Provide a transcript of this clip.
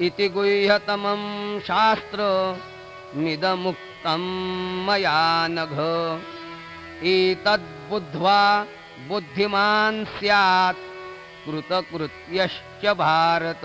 इति गुह्यतमं शास्त्रमिदमुक्तं मया नघ। एतद्बुद्ध्वा बुद्धिमान् स्यात्। कृतकृत्यश्च भारत।